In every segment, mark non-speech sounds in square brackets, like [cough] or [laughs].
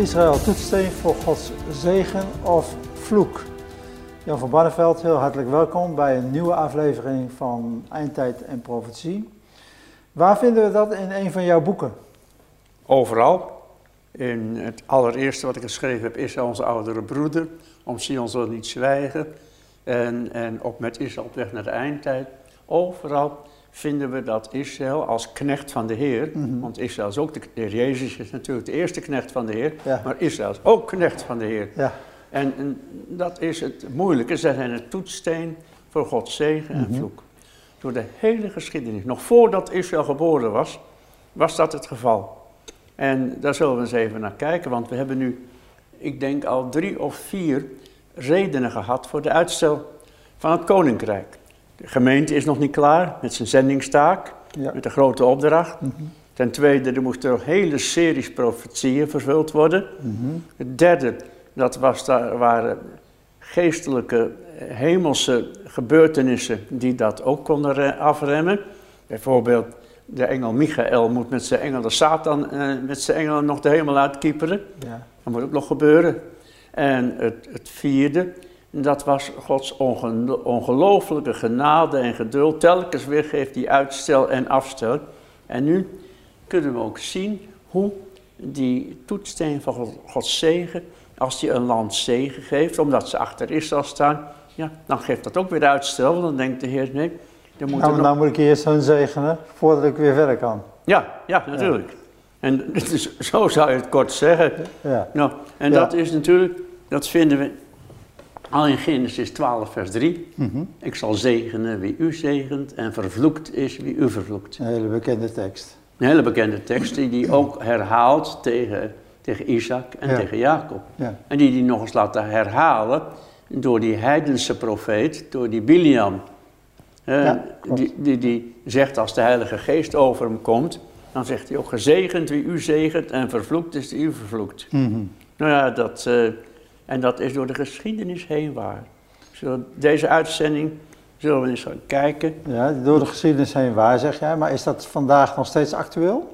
Israël toetssteen voor Gods zegen of vloek? Jan van Barneveld, heel hartelijk welkom bij een nieuwe aflevering van Eindtijd en Profetie. Waar vinden we dat in een van jouw boeken? Overal. In het allereerste wat ik geschreven heb, is onze oudere broeder. Om Sion zal niet zwijgen. En, en op met Israël op weg naar de eindtijd. Overal vinden we dat Israël als knecht van de Heer, Mhm. want Israël is ook de, de Heer Jezus is natuurlijk de eerste knecht van de Heer, Ja. maar Israël is ook knecht van de Heer. Ja, En, en dat is het moeilijke, zij zijn het toetssteen voor Gods zegen en Mhm. vloek. Door de hele geschiedenis, nog voordat Israël geboren was, was dat het geval. En daar zullen we eens even naar kijken, want we hebben nu, ik denk al drie of vier redenen gehad voor de uitstel van het koninkrijk. De gemeente is nog niet klaar met zijn zendingstaak, ja. met de grote opdracht. Mhm. Ten tweede, er moesten nog hele series profetieën vervuld worden. Mhm. Het derde, dat was, daar waren geestelijke, eh, hemelse gebeurtenissen die dat ook konden re- afremmen. Bijvoorbeeld, de engel Michael moet met zijn engelen Satan, eh, met zijn engelen nog de hemel uitkieperen. ja. Dat moet ook nog gebeuren. En het, het vierde, dat was Gods onge- ongelooflijke genade en geduld. Telkens weer geeft hij uitstel en afstel. En nu kunnen we ook zien hoe die toetssteen van God- Gods zegen, als hij een land zegen geeft, omdat ze achter Israël staan, ja, dan geeft dat ook weer uitstel. Want dan denkt de Heer, nee, er moet Nou, nog nou moet ik eerst hun zegenen voordat ik weer verder kan. ja, ja, natuurlijk. En dus, [laughs] zo zou je het kort zeggen. Ja, Nou, en Ja. dat is natuurlijk, dat vinden we al in Genesis 12, vers 3. Mhm. Ik zal zegenen wie u zegent en vervloekt is wie u vervloekt. een hele bekende tekst. Een hele bekende tekst die die ook herhaalt tegen, tegen Isaac en Ja. tegen Jacob. Ja, En die die nog eens laten herhalen door die heidense profeet, door die Biliam. Ja, die, die, die zegt als de Heilige Geest over hem komt, dan zegt hij ook gezegend wie u zegent en vervloekt is die u vervloekt. Mhm. Nou ja, dat, eh, en dat is door de geschiedenis heen waar. Zullen deze uitzending zullen we eens gaan kijken. ja door de geschiedenis heen waar, zeg jij. Maar is dat vandaag nog steeds actueel?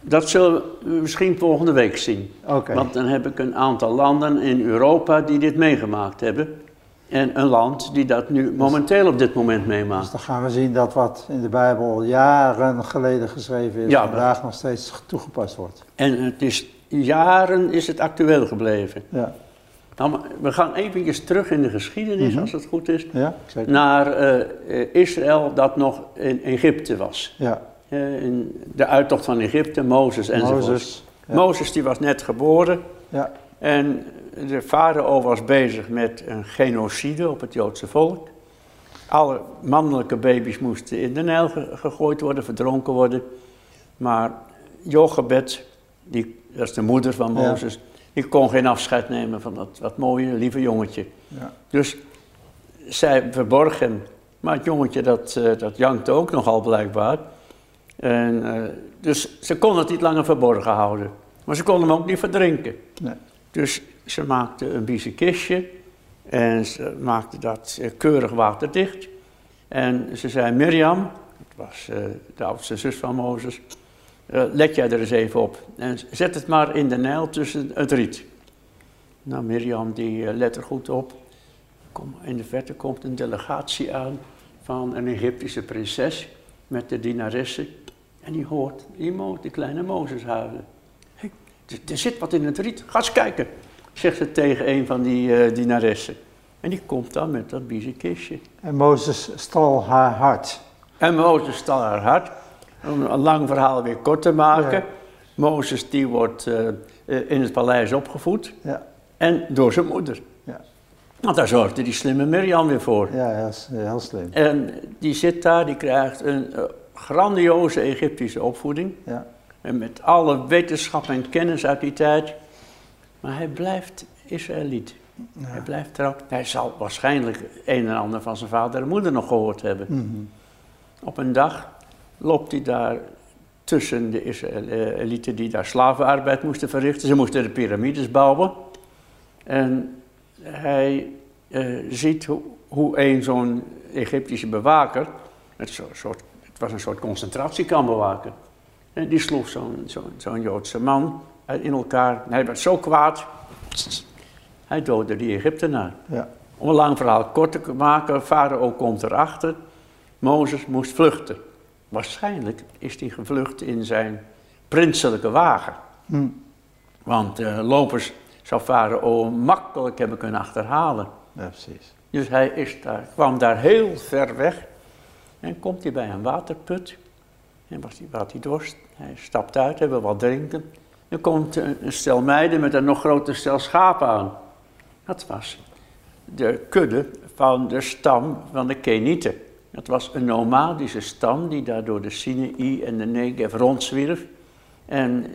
Dat zullen we misschien volgende week zien. Oké. Want dan heb ik een aantal landen in Europa die dit meegemaakt hebben. En een land die dat nu momenteel op dit moment Dus meemaakt. dan gaan we zien dat wat in de Bijbel jaren geleden geschreven is, Ja, maar- vandaag nog steeds toegepast wordt. En het is jaren is het actueel gebleven. Ja, Nou, we gaan eventjes terug in de geschiedenis, Mhm. als het goed is, ja, naar eh, Israël dat nog in Egypte was. Ja, Eh, in de uittocht van Egypte, Mozes enzovoort. Mozes. Ja. Mozes die was net geboren Ja, en de farao was bezig met een genocide op het Joodse volk. Alle mannelijke baby's moesten in de Nijl ge- gegooid worden, verdronken worden. Maar Jochebed, die, dat is de moeder van Ja. Die kon geen afscheid nemen van dat, dat mooie, lieve jongetje. ja. Dus zij verborg hem. Maar het jongetje dat, eh, dat jankte ook nogal blijkbaar. En, eh, dus ze kon het niet langer verborgen houden. Maar ze kon hem ook niet verdrinken. Nee. Dus ze maakte een biezen kistje. En ze maakte dat eh, keurig waterdicht. En ze zei, Mirjam, dat was de oudste zus van Mozes, let jij er eens even op. En zet het maar in de Nijl tussen het riet. Nou, Mirjam die eh, let er goed op. Kom, in de verte komt een delegatie aan van een Egyptische prinses met de dienaressen. En die hoort die, Mo, die kleine Mozes huilen. Hé, er, zit wat in het riet, ga eens kijken, zegt ze tegen een van die eh dienaressen. En die komt dan met dat biezenkistje. En Mozes stal haar hart. En Mozes stal haar hart. Om een lang verhaal weer kort te maken. Ja. Mozes die wordt eh, in het paleis opgevoed. Ja, En door zijn moeder. Ja. Want daar zorgde die slimme Mirjam weer voor. ja heel, s- heel slim. En die zit daar, die krijgt een eh, grandioze Egyptische opvoeding. Ja, En met alle wetenschap en kennis uit die tijd. Maar hij blijft Israëliet. Hij blijft trouw. Hij zal waarschijnlijk een en ander van zijn vader en moeder nog gehoord hebben. Mhm. Op een dag loopt hij daar tussen de Israëlieten die daar slavenarbeid moesten verrichten. Ze moesten de piramides bouwen. En hij eh, ziet hoe, hoe een zo'n Egyptische bewaker, het, zo- soort, het was een soort concentratiekampbewaker, en die sloeg zo'n zo'n zo'n Joodse man in elkaar. Hij werd zo kwaad. Hij doodde die Egyptenaar. Ja. Om een lang verhaal kort te maken, Farao komt erachter. Mozes moest vluchten. Waarschijnlijk is hij gevlucht in zijn prinselijke wagen. Hm. Want uh, lopers zou Farao makkelijk hebben kunnen achterhalen. Ja, precies. Dus hij is daar, kwam daar heel ver weg. En komt hij bij een waterput. En was hij, had hij dorst. Hij stapt uit, hebben wat drinken. Er komt een, een stel meiden met een nog groter stel schapen aan. Dat was de kudde van de stam van de Kenieten. Dat was een nomadische stam die daar door de Sinaï en de Negev rondzwierf. En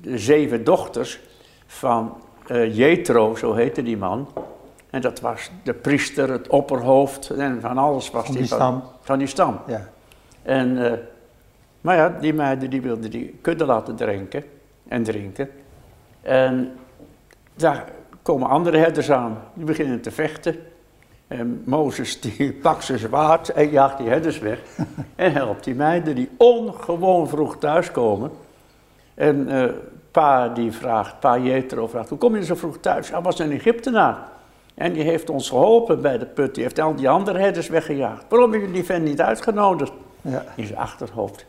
de zeven dochters van uh, Jethro, zo heette die man. En dat was de priester, het opperhoofd en van alles was Van die, die stam. Van die stam. Ja. En, uh, maar ja, die meiden die wilden die kudde laten drinken en drinken. En daar komen andere herders aan, die beginnen te vechten. En Mozes die [laughs] pakt zijn zwaard en jaagt die herders weg. [laughs] en helpt die meiden die ongewoon vroeg thuiskomen. En uh, pa die vraagt, pa Jethro vraagt, hoe kom je zo vroeg thuis? Hij was een Egyptenaar. En die heeft ons geholpen bij de put. Die heeft al die andere herders weggejaagd. Waarom heb je die vent niet uitgenodigd? Ja. In zijn achterhoofd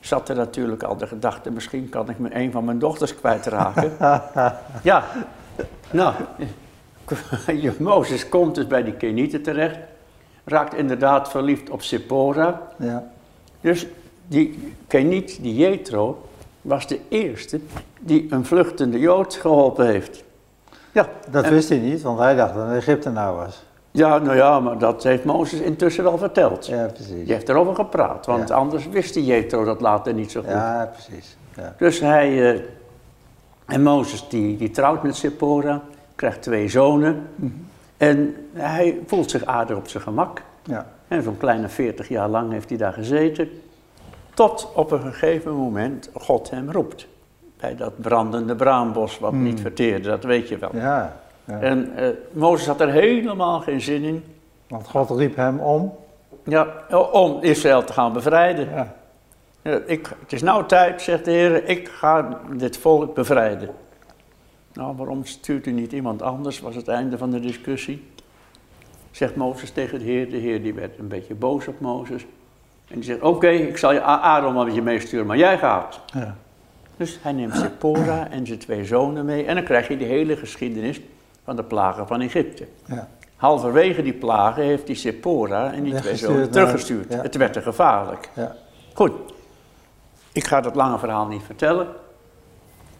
zat er natuurlijk al de gedachte, misschien kan ik me een van mijn dochters kwijtraken. [laughs] ja, nou, [laughs] Mozes komt dus bij die Kenieten terecht, raakt inderdaad verliefd op Sephora. Ja. Dus die Keniet, die Jethro, was de eerste die een vluchtende Jood geholpen heeft. Ja, Dat en- wist hij niet, want hij dacht dat een Egyptenaar was. ja, nou ja, maar dat heeft Mozes intussen wel verteld. Ja, precies. Die heeft erover gepraat, want Ja. anders wist die Jethro dat later niet zo goed. Ja, precies. Ja. Dus hij, eh, en Mozes die, die trouwt met Sephora, krijgt twee zonen. En hij voelt zich aardig op zijn gemak. Ja. En zo'n kleine 40 jaar lang heeft hij daar gezeten. Tot op een gegeven moment God hem roept. Bij dat brandende braambos wat niet verteerde, dat weet je wel. Ja. ja. En eh, Mozes had er helemaal geen zin in. Want God riep hem om. Ja, om Israël te gaan bevrijden. Ja. Ja, ik, het is nou tijd, zegt de Heer, ik ga dit volk bevrijden. Nou, waarom stuurt u niet iemand anders, was het einde van de discussie. Zegt Mozes tegen de Heer, de Heer die werd een beetje boos op Mozes. En die zegt, oké, ik zal je Aaron wel met je meesturen, maar jij gaat. Ja. Dus hij neemt Sephora en zijn twee zonen mee en dan krijg je de hele geschiedenis van de plagen van Egypte. Ja. Halverwege die plagen heeft hij Sephora en die twee zonen teruggestuurd. ja. Het werd te gevaarlijk. Ja. Goed, ik ga dat lange verhaal niet vertellen.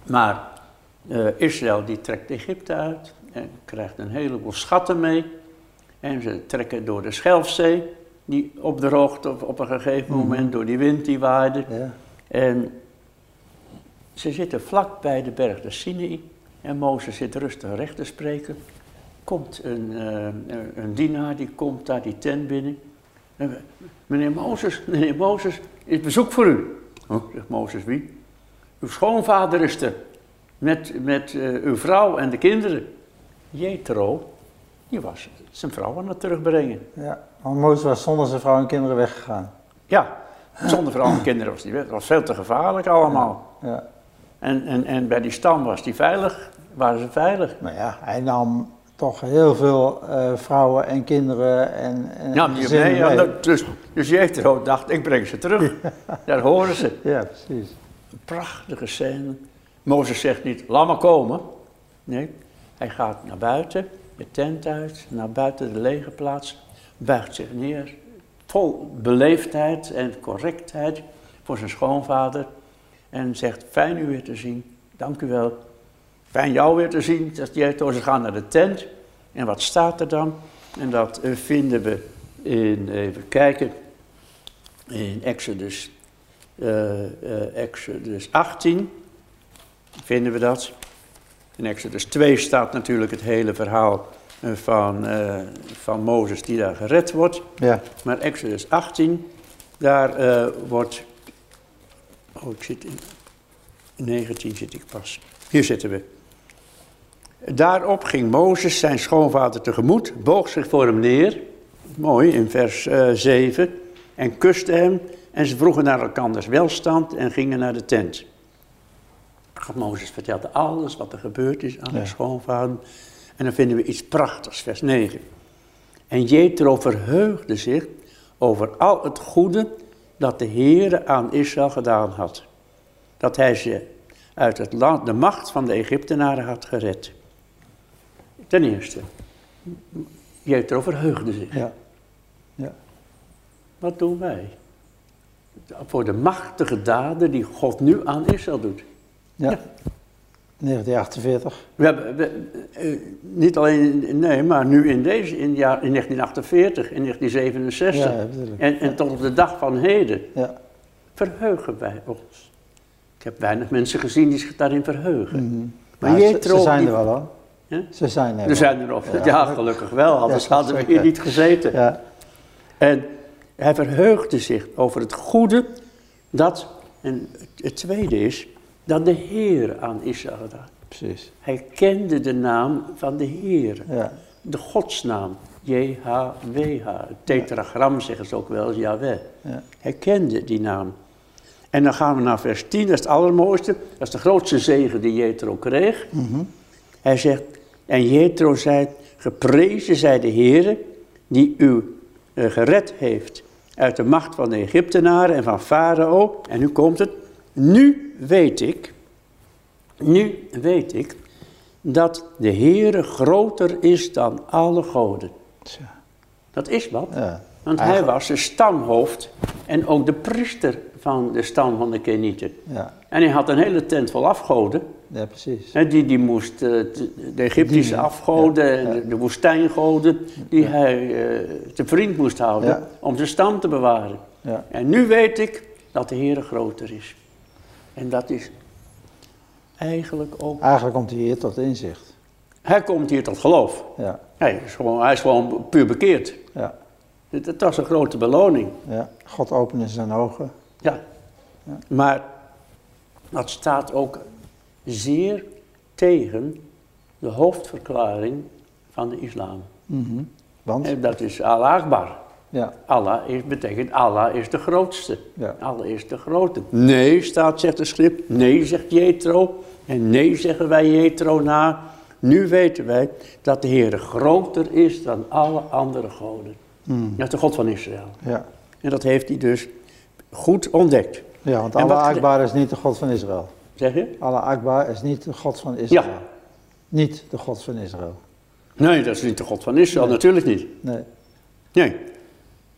Maar eh, Israël die trekt Egypte uit en krijgt een heleboel schatten mee. En ze trekken door de Schelfzee, die opdroogt op, op een gegeven Mhm. moment door die wind die waaide. Ja. En ze zitten vlak bij de berg de Sinai. En Mozes zit rustig recht te spreken. Komt een, eh, een dienaar, die komt daar die tent binnen. En, meneer Mozes, meneer Mozes, is bezoek voor u. Oh, zegt Mozes, wie? Uw schoonvader is er. Met, met eh, uw vrouw en de kinderen. Jethro, die was zijn vrouw aan het terugbrengen. ja. Want Mozes was zonder zijn vrouw en kinderen weggegaan. Ja, zonder vrouw en kinderen was die weg. Dat was veel te gevaarlijk allemaal. Ja. En, en, en bij die stam was die veilig, waren ze veilig. Maar ja, hij nam toch heel veel eh, vrouwen en kinderen en, en Ja, die mee, ja, dat- dus, dus Jethro dacht, ik breng ze terug. Daar horen ze. Ja, precies. Een prachtige scène. Mozes zegt niet, laat maar komen. Nee, hij gaat naar buiten, de tent uit, naar buiten de lege plaats, buigt zich neer, vol beleefdheid en correctheid voor zijn schoonvader en zegt, fijn u weer te zien, dank u wel. Fijn jou weer te zien, zegt Jethro, ze gaan naar de tent. En wat staat er dan? En dat eh, vinden we in, even kijken, in Exodus eh, Exodus 18 vinden we dat. In Exodus 2 staat natuurlijk het hele verhaal eh, van, eh, van Mozes die daar gered wordt. Ja. Maar Exodus 18, daar eh, wordt. Oh, ik zit in 19 zit ik pas. Hier zitten we. Daarop ging Mozes zijn schoonvader tegemoet, boog zich voor hem neer, mooi in vers eh 7, en kuste hem. En ze vroegen naar elkanders welstand en gingen naar de tent. Mozes vertelt alles wat er gebeurd is aan Ja. de schoonvader. En dan vinden we iets prachtigs, vers 9. En Jethro verheugde zich over al het goede dat de Heere aan Israël gedaan had. Dat hij ze uit het land, de macht van de Egyptenaren had gered. Ten eerste, Jethro verheugde zich. Ja. Ja. Wat doen wij? Voor de machtige daden die God nu aan Israël doet. Ja. Ja. 1948. We hebben, we- eh, niet alleen, in- nee, maar nu in deze, in, jaar, in 1948, in 1967 Ja, en, en tot op de dag van heden Ja. verheugen wij ons. Ik heb weinig mensen gezien die zich daarin verheugen. Mhm. Maar Maar ze, ze zijn er wel hoor. Ja? Ze zijn er wel. zijn er ja, gelukkig wel, anders hadden we hier niet gezeten. Ja. En hij verheugde zich over het goede dat, en het tweede is, dat de Heer aan Israël gedaan. Precies. Hij kende de naam van de Heer, Ja. de godsnaam, JHWH. Het tetragram zeggen ze ook wel Yahweh. Ja. Hij kende die naam. En dan gaan we naar vers 10, dat is het allermooiste. Dat is de grootste zegen die Jethro kreeg. Mhm. Hij zegt, en Jethro zei, geprezen zij de Heere die u eh, gered heeft uit de macht van de Egyptenaren en van Farao. En nu komt het, nu weet ik, nu weet ik dat de Heere groter is dan alle goden. Tja. Dat is wat, Ja. want hij was de stamhoofd en ook de priester van de stam van de Kenieten. Ja. En hij had een hele tent vol afgoden. ja, precies. Die, die moest eh, de Egyptische afgoden Ja, en ja. de, de woestijngoden, die hij eh, te vriend moest houden om zijn stam te bewaren. Ja. En nu weet ik dat de Heer groter is. En dat is eigenlijk ook... Eigenlijk komt hij hier tot inzicht. Hij komt hier tot geloof. Ja. Hij is gewoon, hij is gewoon puur bekeerd. Ja. Het, het was een grote beloning. Ja. God opende zijn ogen. Ja. Ja. Maar dat staat ook zeer tegen de hoofdverklaring van de islam. Mhm. Want? En dat is Akbar. Ja. Allah is, betekent Allah is de grootste. Ja. Allah is de grote. Nee, staat, zegt de schrift. Nee, zegt Jethro. En nee, zeggen wij Jethro na. Nu weten wij dat de Heer groter is dan alle andere goden. Dat is de God van Israël. Ja. En dat heeft hij dus goed ontdekt. Ja, want Allah wat- Akbar is niet de God van Israël. Zeg je? Allah Akbar is niet de God van Israël. Ja. Niet de God van Israël. Nee, dat is niet de God van Israël. Nee. Natuurlijk niet. Nee. Nee.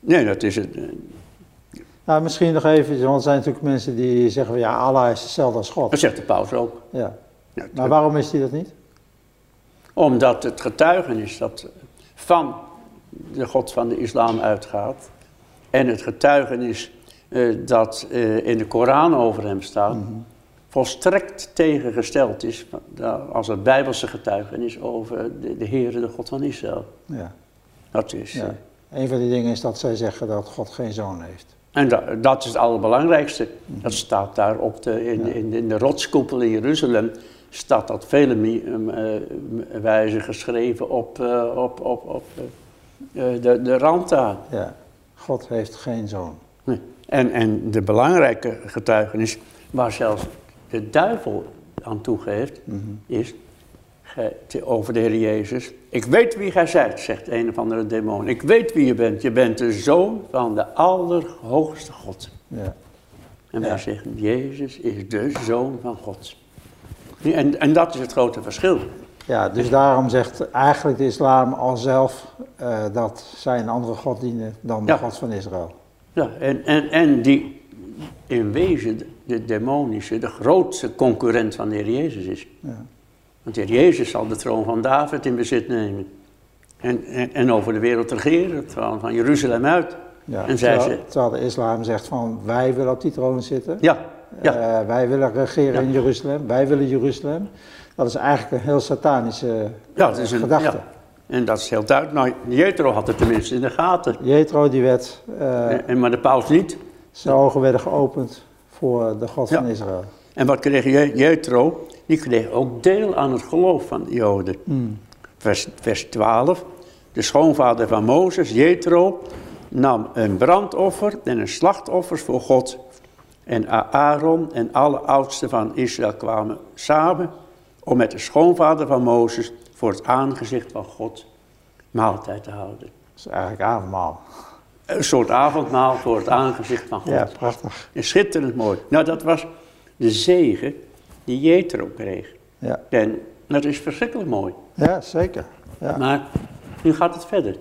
Nee, dat is het. eh, Nou, misschien nog even, want er zijn natuurlijk mensen die zeggen van ja, Allah is hetzelfde als Dat God. zegt de paus ook. Ja. Ja, Maar waarom is hij dat niet? Omdat het getuigenis dat van de God van de islam uitgaat en het getuigenis eh, dat eh, in de Koran over hem staat, Mhm. volstrekt tegengesteld is als het bijbelse getuigenis over de, de Heere, de God van Israël. Ja. Dat is, ja. Een van die dingen is dat zij zeggen dat God geen zoon heeft. en da- dat is het allerbelangrijkste. Dat staat daar op de, in. Ja. in, in de rotskoepel in Jeruzalem, staat dat vele m- wijzen geschreven op, eh, op, op, op eh, de, de rand daar. Ja. God heeft geen zoon. Nee. En, en de belangrijke getuigenis, waar zelfs de duivel aan toegeeft, Mhm. is over de Heer Jezus. Ik weet wie gij zijt, zegt een of andere demon. Ik weet wie je bent. Je bent de zoon van de Allerhoogste God. Ja. En wij Ja. zeggen, Jezus is de zoon van God. En, en dat is het grote verschil. Ja, dus daarom zegt eigenlijk de islam al zelf eh, dat zij een andere God dienen dan de Ja. God van Israël. Ja, en, en, en die in wezen de demonische, de grootste concurrent van de Heer Jezus is. Ja. Want de Jezus zal de troon van David in bezit nemen. En, en, en over de wereld regeren, van, van Jeruzalem uit. Ja. En terwijl, ze- terwijl de islam zegt van wij willen op die troon zitten. Ja, ja, Eh, wij willen regeren Ja. in Jeruzalem. Wij willen Jeruzalem. Dat is eigenlijk een heel satanische ja, is een, gedachte. En dat is heel duidelijk. Nou, Jethro had het tenminste in de gaten. Jethro die werd, eh, En, maar de paus niet. zijn ogen werden geopend voor de God van Israël. En wat kreeg Je-? Die kreeg ook deel aan het geloof van de Joden. Hmm. Vers, vers 12. De schoonvader van Mozes, Jethro, nam een brandoffer en een slachtoffers voor God. En Aaron en alle oudsten van Israël kwamen samen om met de schoonvader van Mozes voor het aangezicht van God maaltijd te houden. Dat is eigenlijk avondmaal. Een soort avondmaal voor het aangezicht van God. Ja, prachtig. En schitterend mooi. Nou, dat was de zegen die Jethro kreeg. Ja. En dat is verschrikkelijk mooi. Ja, zeker. Ja. Maar nu gaat het verder.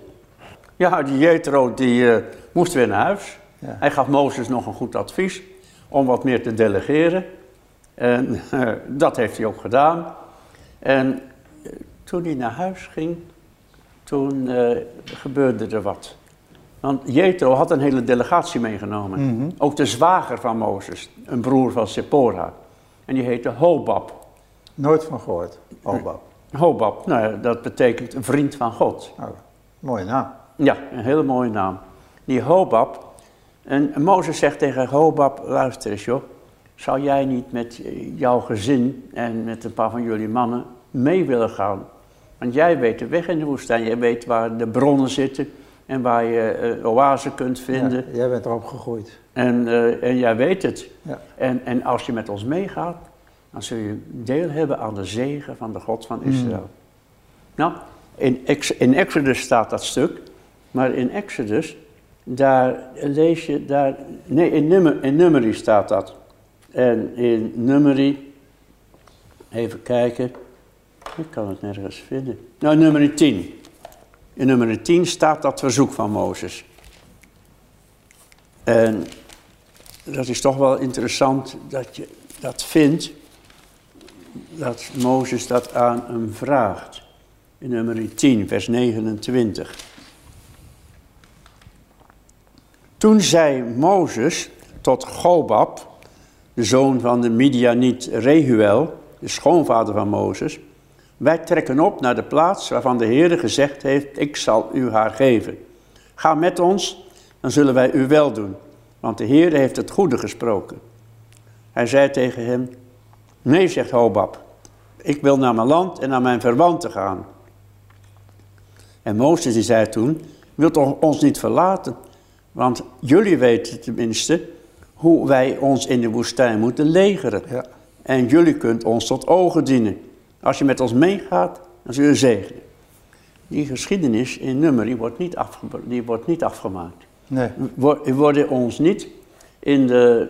Ja, die Jethro die uh, moest weer naar huis. Ja. Hij gaf Mozes nog een goed advies om wat meer te delegeren. En uh, dat heeft hij ook gedaan. En uh, toen hij naar huis ging, toen gebeurde er wat. Want Jethro had een hele delegatie meegenomen. Mm -hmm. Ook de zwager van Mozes, een broer van Sephora. En die heette Hobab. Nooit van gehoord, Hobab. Hobab, nou, dat betekent een vriend van God. Oh, mooie naam. Ja, een hele mooie naam. Die Hobab, en Mozes zegt tegen Hobab, luister eens joh, zou jij niet met jouw gezin en met een paar van jullie mannen mee willen gaan? Want jij weet de weg in de woestijn, jij weet waar de bronnen zitten en waar je uh, oase kunt vinden. Ja, jij bent erop gegroeid. En, uh, en jij weet het. Ja. En, en als je met ons meegaat, dan zul je deel hebben aan de zegen van de God van Israël. Mm. Nou, in, Ex, in Exodus staat dat stuk, maar in Exodus, daar lees je, daar, nee, in, nummer, in Numeri staat dat. En in Numeri, even kijken, ik kan het nergens vinden. Nou, nummer 10. In nummer 10 staat dat verzoek van Mozes. En dat is toch wel interessant dat je dat vindt, dat Mozes dat aan hem vraagt. In nummer 10, vers 29. Toen zei Mozes tot Gobab, de zoon van de Midianiet Rehuel, de schoonvader van Mozes, wij trekken op naar de plaats waarvan de Heer gezegd heeft, ik zal u haar geven. Ga met ons, dan zullen wij u wel doen, want de Heer heeft het goede gesproken. Hij zei tegen hem, nee, zegt Hobab, ik wil naar mijn land en naar mijn verwanten gaan. En Mozes die zei toen, wilt ons niet verlaten, want jullie weten tenminste hoe wij ons in de woestijn moeten legeren. Ja. En jullie kunt ons tot ogen dienen. Als je met ons meegaat, dan zul je zegenen. Die geschiedenis in nummer die wordt niet, afge die wordt niet afgemaakt. Nee. We worden ons niet in de,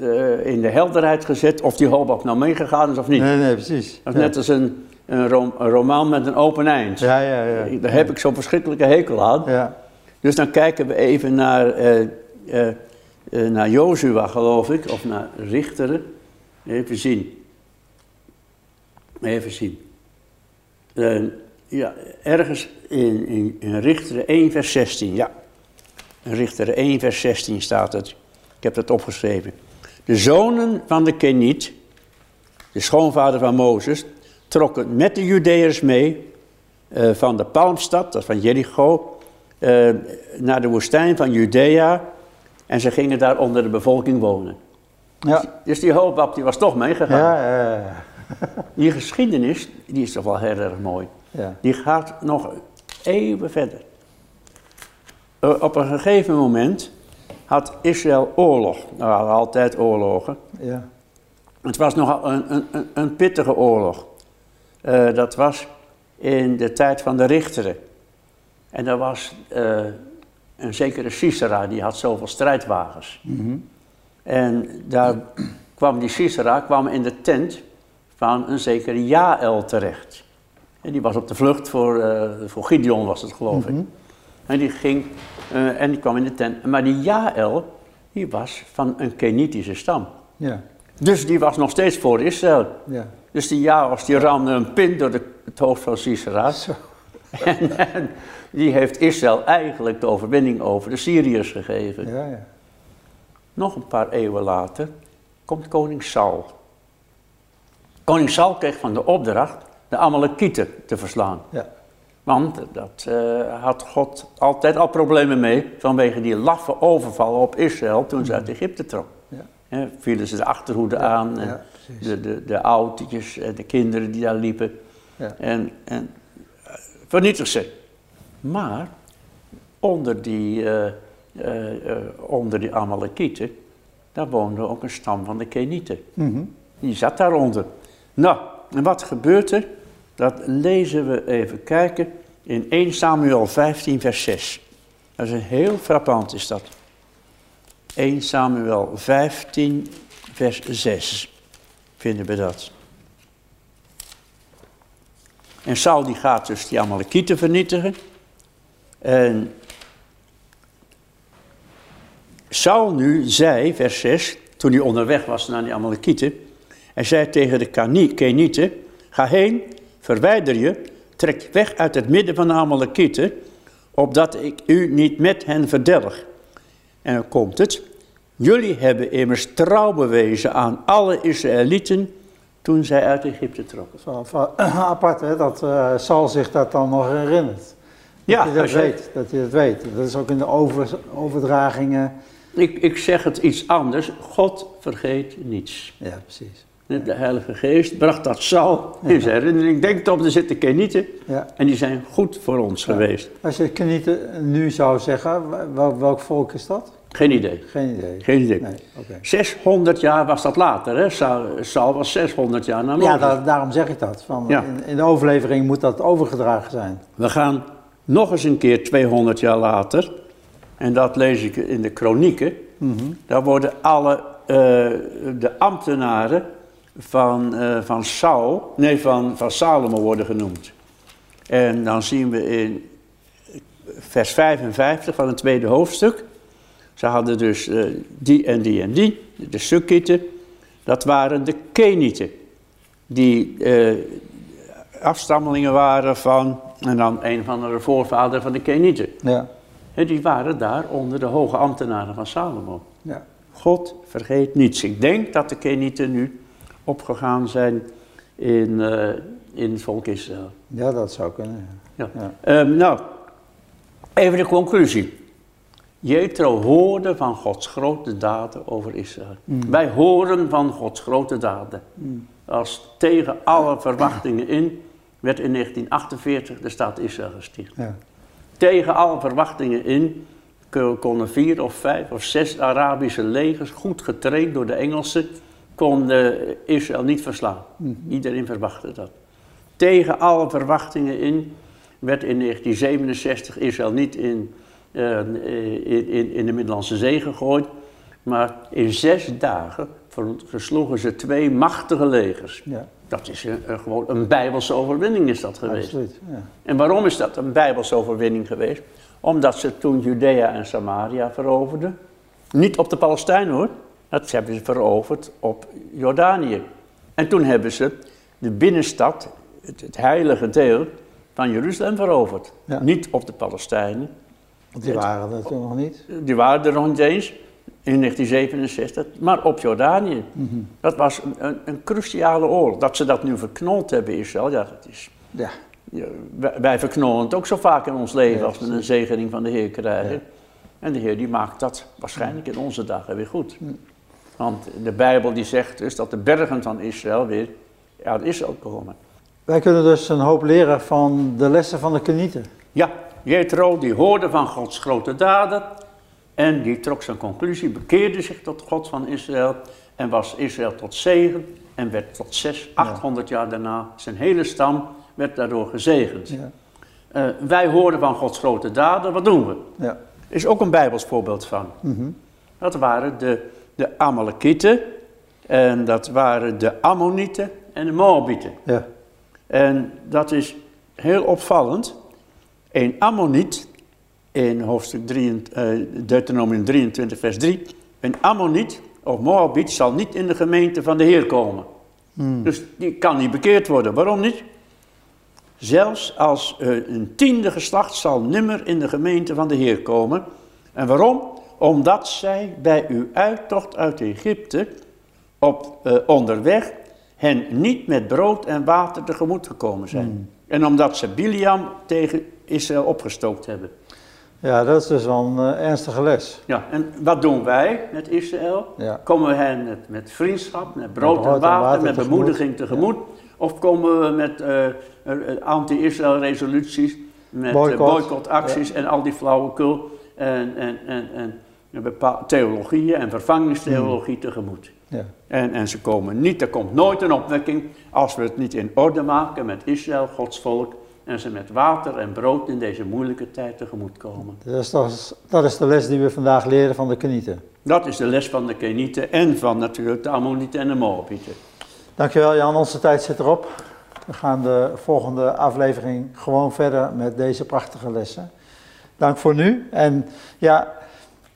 uh, in de helderheid gezet of die Hobab nou meegegaan is of niet. Nee, nee, precies. Dat is net als een, een, rom, een, roman met een open eind. Ja, ja, ja. Daar heb ik zo'n verschrikkelijke hekel aan. Ja. Dus dan kijken we even naar, uh, uh, naar Jozua, geloof ik, of naar Richteren. Even zien. Even zien. Uh, ja, ergens in, in, in Richteren 1 vers 16, ja. In Richteren 1 vers 16 staat het. Ik heb dat opgeschreven. De zonen van de Keniet, de schoonvader van Mozes, trokken met de Judeërs mee uh, van de Palmstad, dat is van Jericho, uh, naar de woestijn van Judea. En ze gingen daar onder de bevolking wonen. Ja. Dus die Hobab die was toch meegegaan. Ja, ja, ja. Die geschiedenis, die is toch wel heel erg mooi. Ja. Die gaat nog eeuwen verder. Uh, op een gegeven moment had Israël oorlog. Nou, hadden altijd oorlogen. Ja. Het was nogal een, een, een pittige oorlog. Uh, dat was in de tijd van de richteren. En er was uh, een zekere Sisera, die had zoveel strijdwagens. Mm -hmm. En daar kwam die Sisera kwam in de tent van een zekere Jaël terecht. En die was op de vlucht voor, uh, voor Gideon, was het geloof ik. Mm -hmm. En die ging, uh, en die kwam in de tent. Maar die Jaël, die was van een Kenitische stam. Ja. Dus die was nog steeds voor Israël. Ja. Dus die Jaëls, die ramde een pin door de, het hoofd van Sisera. [laughs] En, die heeft Israël eigenlijk de overwinning over de Syriërs gegeven. Ja, ja. Nog een paar eeuwen later komt koning Saul. Koning Saul kreeg van de opdracht de Amalekieten te verslaan. Ja. Want dat uh, had God altijd al problemen mee vanwege die laffe overvallen op Israël toen ze uit Egypte trok. Ja. He, vielen ze de achterhoede ja, aan en de, de, de oudjes en de kinderen die daar liepen. Ja. En, en vernietig ze. Maar onder die, uh, onder die Amalekieten, daar woonde ook een stam van de Kenieten. Mhm. Die zat daaronder. Nou, en wat gebeurt er? Dat lezen we even kijken in 1 Samuel 15, vers 6. Dat is een heel frappant, is dat. 1 Samuel 15, vers 6 vinden we dat. En Saul die gaat dus die Amalekieten vernietigen. En Saul nu zei, vers 6, toen hij onderweg was naar die Amalekieten, hij zei tegen de Kenieten, ga heen, verwijder je, trek weg uit het midden van de Amalekieten, opdat ik u niet met hen verdelg. En dan komt het, jullie hebben immers trouw bewezen aan alle Israëlieten toen zij uit Egypte trokken. Zo, [clears throat] apart hè, dat eh Saul zich dat dan nog herinnert. Ja, dat hij dat als je- weet. Dat hij dat weet. Dat is ook in de over, overdragingen. Ik, ik zeg het iets anders, God vergeet niets. Ja, precies. De Heilige Geest bracht dat Saul in zijn herinnering. Denk erop, er zitten Kenieten Ja. en die zijn goed voor ons geweest. Als je Kenieten nu zou zeggen, wel, welk volk is dat? Geen idee, Geen idee. geen idee. Nee, oké. 600 jaar was dat later, hè? Saul, was 600 jaar na Mozes. Ja, da- daarom zeg ik dat. Van, Ja. in, in de overlevering moet dat overgedragen zijn. We gaan nog eens een keer 200 jaar later, en dat lees ik in de kronieken. Daar worden alle eh, de ambtenaren van, eh, van Saul, nee, van, van Salomo worden genoemd. En dan zien we in vers 55 van het tweede hoofdstuk. Ze hadden dus eh, die en die en die, de Sukkieten. Dat waren de Kenieten. Die eh, afstammelingen waren van, en dan een van de voorvader van de Kenieten. Ja. Hè, die waren daar onder de hoge ambtenaren van Salomo. Ja. God vergeet niets. Ik denk dat de Kenieten nu opgegaan zijn in, eh, in het volk Israël. ja, dat zou kunnen. Ja. Ja. Ehm, nou, even de conclusie. Jethro hoorde van Gods grote daden over Israël. Wij horen van Gods grote daden. Als tegen alle verwachtingen in werd in 1948 de staat Israël gesticht. Ja. Tegen alle verwachtingen in ko- konden vier of vijf of zes Arabische legers, goed getraind door de Engelsen, konden Israël niet verslaan. Iedereen verwachtte dat. Tegen alle verwachtingen in werd in 1967 Israël niet in, eh, in, in, in de Middellandse Zee gegooid, maar in zes dagen ver- versloegen ze twee machtige legers. ja, Dat is een, een- gewoon een bijbelse overwinning is dat geweest. absoluut. Ja. En waarom is dat een bijbelse overwinning geweest? Omdat ze toen Judea en Samaria veroverden. Niet op de Palestijnen hoor. Dat hebben ze veroverd op Jordanië. En toen hebben ze de binnenstad, het, het heilige deel van Jeruzalem veroverd. Ja. Niet op de Palestijnen. Want die waren er toen nog niet. Die waren er nog niet eens in 1967, maar op Jordanië. Dat was een, een, een cruciale oorlog. Dat ze dat nu verknold hebben, Israël, ja, dat is Ja. ja, wij, wij verknollen het ook zo vaak in ons leven Ja, als we een zegening van de Heer krijgen. En de Heer die maakt dat waarschijnlijk in onze dagen weer goed. Want de Bijbel die zegt dus dat de bergen van Israël weer uit Israël komen. Wij kunnen dus een hoop leren van de lessen van de Kenieten. Ja, Jethro die hoorde van Gods grote daden en die trok zijn conclusie, bekeerde zich tot God van Israël en was Israël tot zegen en werd tot 6, 800 jaar daarna, zijn hele stam werd daardoor gezegend. Ja. Eh, wij horen van Gods grote daden, wat doen we? Ja. Is ook een Bijbels voorbeeld van. Mhm. Dat waren de, de Amalekieten en dat waren de Ammonieten en de Moabieten. Ja. En dat is heel opvallend. Een Ammoniet, in hoofdstuk 3, eh, Deuteronomium 23, vers 3. Een Ammoniet of Moabiet zal niet in de gemeente van de Heer komen. Hmm. Dus die kan niet bekeerd worden. Waarom niet? Zelfs als eh, een tiende geslacht zal nimmer in de gemeente van de Heer komen. En waarom? Omdat zij bij uw uittocht uit Egypte op eh, onderweg hen niet met brood en water tegemoet gekomen zijn. En omdat ze Biliam tegen Israël opgestookt hebben. ja, dat is dus wel een eh, ernstige les. Ja, en wat doen wij met Israël? Ja. Komen we hen met, met vriendschap, met brood, brood en en water, met tegemoet. bemoediging tegemoet? Of komen we met eh, anti-Israël resoluties, met Boycott. boycottacties en al die flauwekul? En, en, en, en bepaalde theologieën en vervangingstheologie tegemoet. Ja. En, en ze komen niet, er komt nooit een opwekking als we het niet in orde maken met Israël, Gods volk, en ze met water en brood in deze moeilijke tijd tegemoet komen. Dat is, dat is de les die we vandaag leren van de Kenieten. Dat is de les van de Kenieten en van natuurlijk de Ammonieten en de Moabieten. Dankjewel Jan, onze tijd zit erop. We gaan de volgende aflevering gewoon verder met deze prachtige lessen. Dank voor nu. En ja,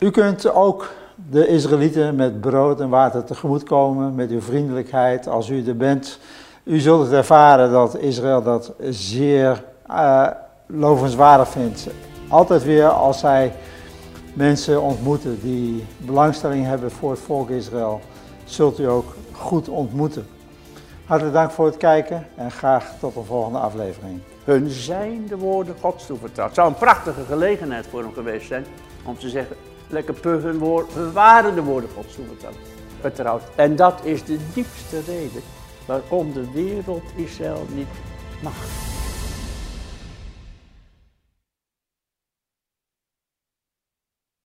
u kunt ook de Israëlieten met brood en water tegemoet komen, met uw vriendelijkheid als u er bent. U zult het ervaren dat Israël dat zeer uh, lovenswaardig vindt. Altijd weer als zij mensen ontmoeten die belangstelling hebben voor het volk Israël, zult u ook goed ontmoeten. Hartelijk dank voor het kijken en graag tot de volgende aflevering. Hun zijn de woorden Gods toevertrouwd. Het zou een prachtige gelegenheid voor hem geweest zijn om te zeggen, lekker puh, hun, woord, waren de woorden Gods toevertrouwd. En dat is de diepste reden waarom de wereld Israël niet mag.